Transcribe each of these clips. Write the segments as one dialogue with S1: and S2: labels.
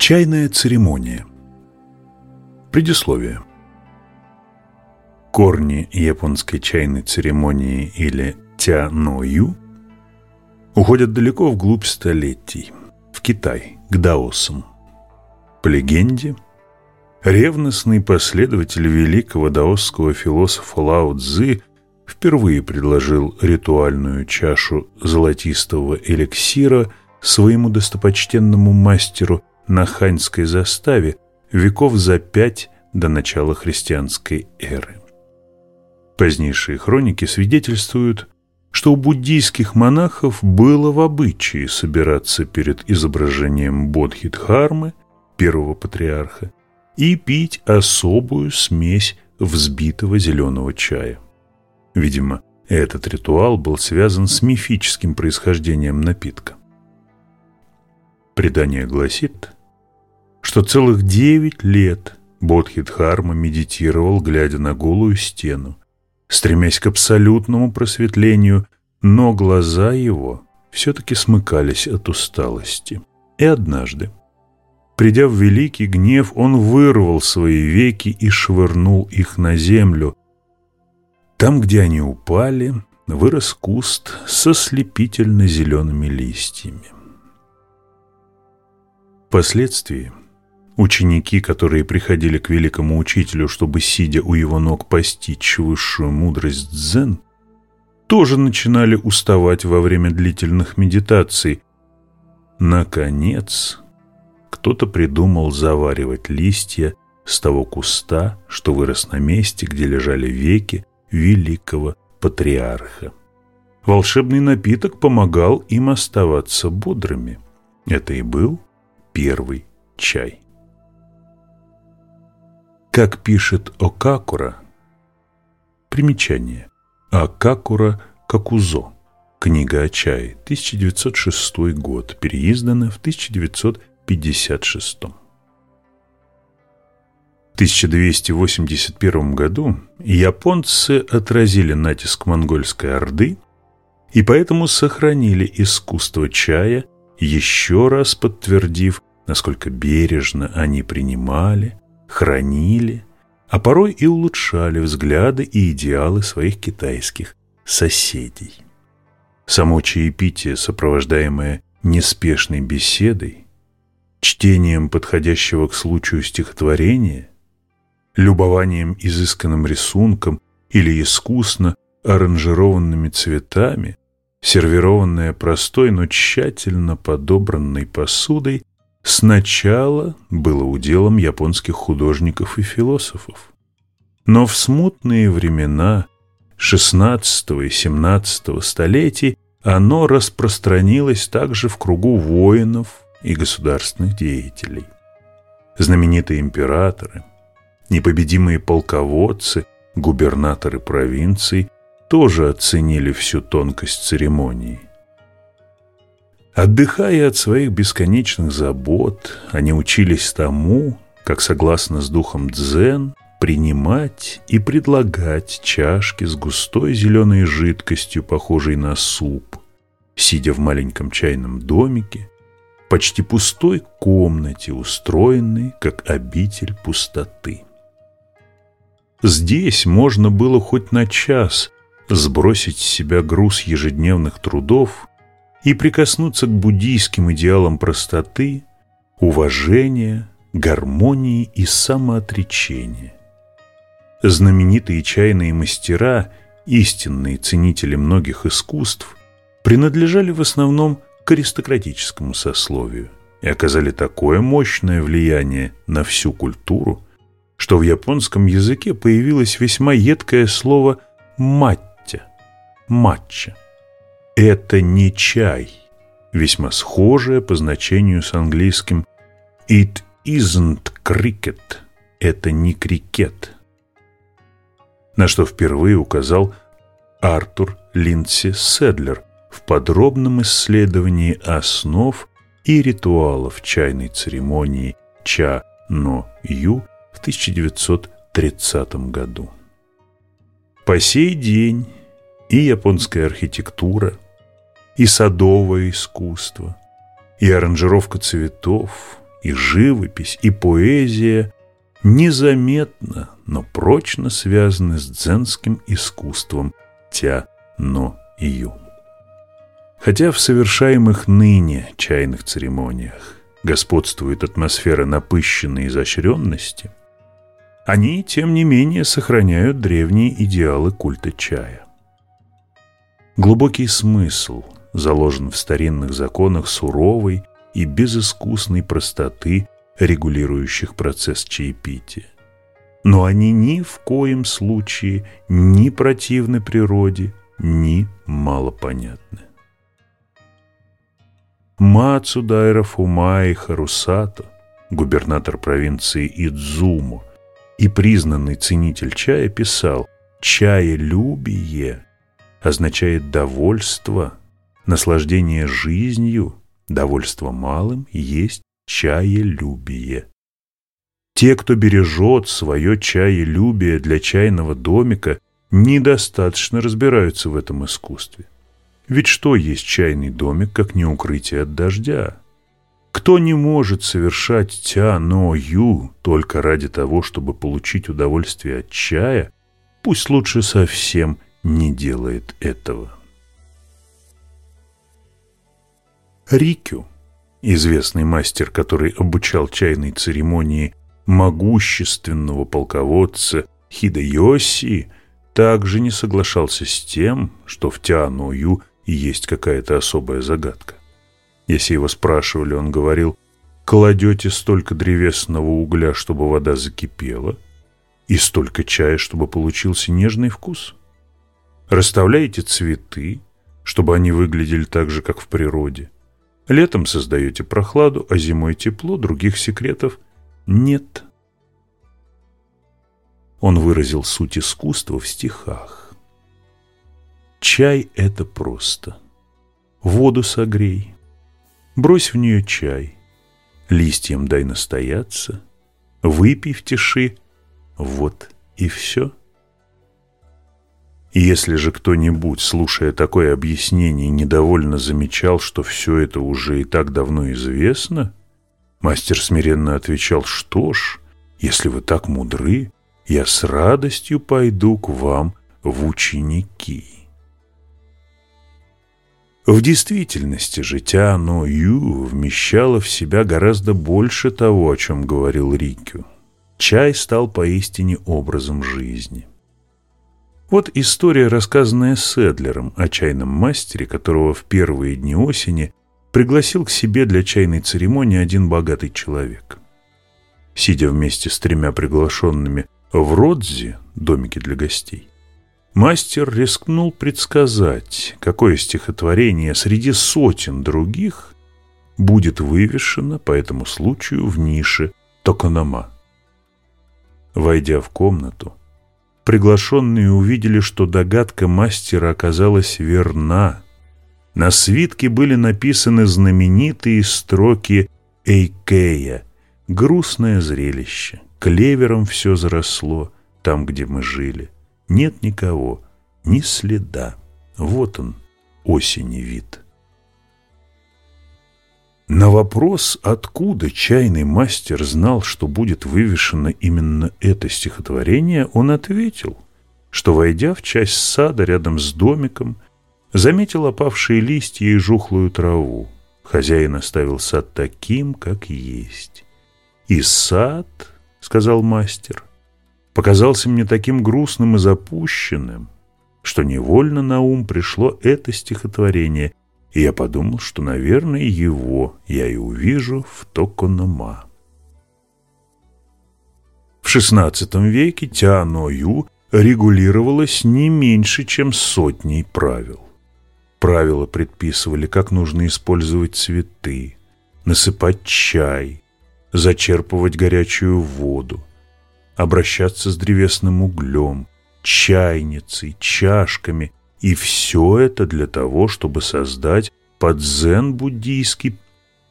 S1: Чайная церемония. Предисловие. Корни японской чайной церемонии или тя-но-ю уходят далеко вглубь столетий, в Китай, к даосам. По легенде, ревностный последователь великого даосского философа Лао Цзы впервые предложил ритуальную чашу золотистого эликсира своему достопочтенному мастеру на ханьской заставе веков за пять до начала христианской эры. Позднейшие хроники свидетельствуют, что у буддийских монахов было в обычае собираться перед изображением Бодхидхармы, первого патриарха, и пить особую смесь взбитого зеленого чая. Видимо, этот ритуал был связан с мифическим происхождением напитка. Предание гласит, что целых девять лет Бодхидхарма медитировал, глядя на голую стену, стремясь к абсолютному просветлению, но глаза его все-таки смыкались от усталости. И однажды, придя в великий гнев, он вырвал свои веки и швырнул их на землю. Там, где они упали, вырос куст со слепительно-зелеными листьями. Впоследствии Ученики, которые приходили к великому учителю, чтобы, сидя у его ног, постичь высшую мудрость дзен, тоже начинали уставать во время длительных медитаций. Наконец, кто-то придумал заваривать листья с того куста, что вырос на месте, где лежали веки великого патриарха. Волшебный напиток помогал им оставаться бодрыми. Это и был первый чай. Как пишет Окакура, примечание, Окакура Какузо, книга о чае, 1906 год, переиздана в 1956. В 1281 году японцы отразили натиск монгольской орды и поэтому сохранили искусство чая, еще раз подтвердив, насколько бережно они принимали хранили, а порой и улучшали взгляды и идеалы своих китайских соседей. Само чаепитие, сопровождаемое неспешной беседой, чтением подходящего к случаю стихотворения, любованием изысканным рисунком или искусно аранжированными цветами, сервированное простой, но тщательно подобранной посудой, сначала было уделом японских художников и философов. Но в смутные времена XVI и XVII столетий оно распространилось также в кругу воинов и государственных деятелей. Знаменитые императоры, непобедимые полководцы, губернаторы провинций тоже оценили всю тонкость церемонии. Отдыхая от своих бесконечных забот, они учились тому, как, согласно с духом дзен, принимать и предлагать чашки с густой зеленой жидкостью, похожей на суп, сидя в маленьком чайном домике, почти пустой комнате, устроенной как обитель пустоты. Здесь можно было хоть на час сбросить с себя груз ежедневных трудов и прикоснуться к буддийским идеалам простоты, уважения, гармонии и самоотречения. Знаменитые чайные мастера, истинные ценители многих искусств, принадлежали в основном к аристократическому сословию и оказали такое мощное влияние на всю культуру, что в японском языке появилось весьма едкое слово «маття» – «матча». Это не чай, весьма схожее по значению с английским «It isn't cricket» – это не крикет. На что впервые указал Артур Линдси Седлер в подробном исследовании основ и ритуалов чайной церемонии Ча-но-Ю в 1930 году. По сей день и японская архитектура – и садовое искусство, и аранжировка цветов, и живопись, и поэзия незаметно, но прочно связаны с дзенским искусством тя-но-ю. Хотя в совершаемых ныне чайных церемониях господствует атмосфера напыщенной изощренности, они, тем не менее, сохраняют древние идеалы культа чая. Глубокий смысл заложен в старинных законах суровой и безыскусной простоты, регулирующих процесс чаепития. Но они ни в коем случае ни противны природе, ни малопонятны. Мацудайра Фумаи Харусато, губернатор провинции Идзумо и признанный ценитель чая, писал «Чаелюбие означает довольство, наслаждение жизнью, довольство малым есть чаелюбие». Те, кто бережет свое чаелюбие для чайного домика, недостаточно разбираются в этом искусстве. Ведь что есть чайный домик, как не укрытие от дождя? Кто не может совершать тя-но-ю только ради того, чтобы получить удовольствие от чая, пусть лучше совсем не делает этого. Рикю, известный мастер, который обучал чайной церемонии могущественного полководца Хидайоси, также не соглашался с тем, что в и есть какая-то особая загадка. Если его спрашивали, он говорил, кладете столько древесного угля, чтобы вода закипела, и столько чая, чтобы получился нежный вкус. Расставляете цветы, чтобы они выглядели так же, как в природе. Летом создаете прохладу, а зимой тепло, других секретов нет. Он выразил суть искусства в стихах. Чай — это просто. Воду согрей, брось в нее чай, листьям дай настояться, выпей в тиши, вот и все. Если же кто-нибудь, слушая такое объяснение, недовольно замечал, что все это уже и так давно известно, мастер смиренно отвечал, что ж, если вы так мудры, я с радостью пойду к вам в ученики. В действительности же Тяно Ю вмещало в себя гораздо больше того, о чем говорил Рикю. Чай стал поистине образом жизни. Вот история, рассказанная Седлером о чайном мастере, которого в первые дни осени пригласил к себе для чайной церемонии один богатый человек. Сидя вместе с тремя приглашенными в Родзе, домике для гостей, Мастер рискнул предсказать, какое стихотворение среди сотен других будет вывешено по этому случаю в нише Токонома. Войдя в комнату, приглашенные увидели, что догадка мастера оказалась верна. На свитке были написаны знаменитые строки Эйкея «Грустное зрелище, клевером все заросло там, где мы жили». Нет никого, ни следа. Вот он, осени вид. На вопрос, откуда чайный мастер знал, что будет вывешено именно это стихотворение, он ответил, что, войдя в часть сада рядом с домиком, заметил опавшие листья и жухлую траву. Хозяин оставил сад таким, как есть. «И сад, — сказал мастер, показался мне таким грустным и запущенным, что невольно на ум пришло это стихотворение, и я подумал, что, наверное, его я и увижу в Токонома. В XVI веке Тяно-Ю регулировалось не меньше, чем сотней правил. Правила предписывали, как нужно использовать цветы, насыпать чай, зачерпывать горячую воду, обращаться с древесным углем, чайницей, чашками. И все это для того, чтобы создать под дзен-буддийский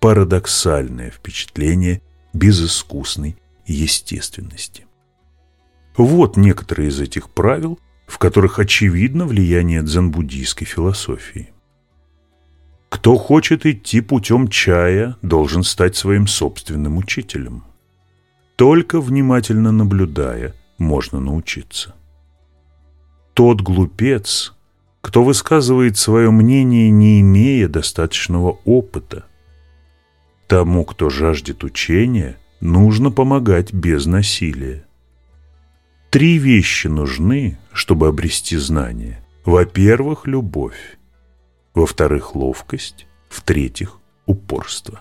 S1: парадоксальное впечатление безыскусной естественности. Вот некоторые из этих правил, в которых очевидно влияние дзен-буддийской философии. Кто хочет идти путем чая, должен стать своим собственным учителем. Только внимательно наблюдая, можно научиться. Тот глупец, кто высказывает свое мнение, не имея достаточного опыта. Тому, кто жаждет учения, нужно помогать без насилия. Три вещи нужны, чтобы обрести знание. Во-первых, любовь. Во-вторых, ловкость. В-третьих, упорство.